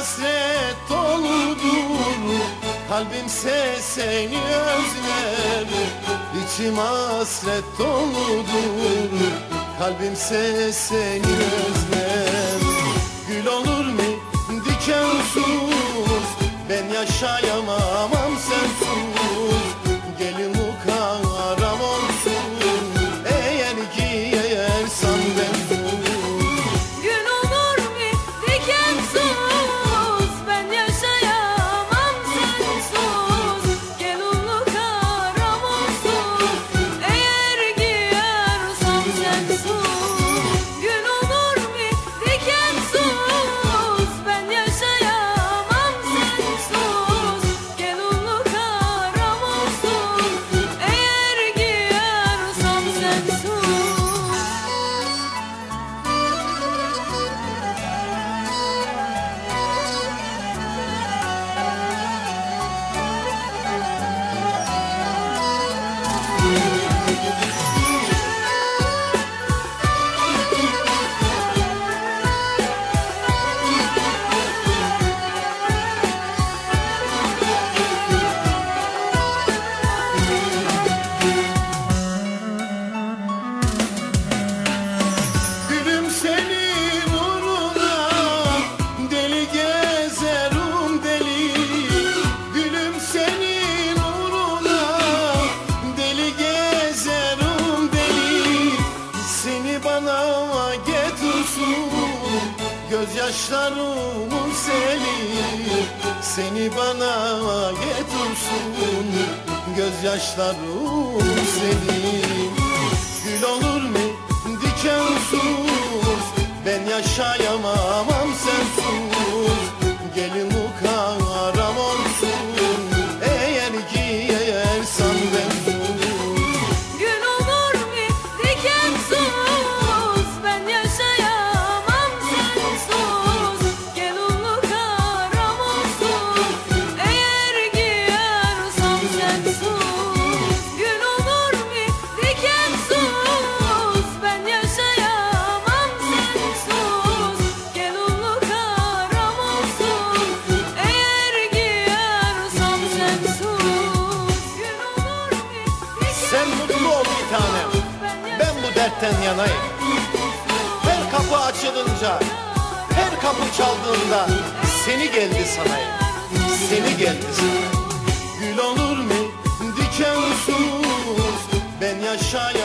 Hasret doludur Kalbimse seni özler İçim hasret doludur Kalbimse seni özler Gül olur mu dikensuz Ben yaşayamam sensiz gözyaşlarımın seli Seni bana getirsin. Gözyaşlarım seni Gül olur mu dikensuz Ben yaşayamam sensiz Gelin Dertten yanayım. Her kapı açılınca Her kapı çaldığında Seni geldi sanayım. Seni geldi sanayım. Gül olur mu? Dikensuz Ben yaşayamam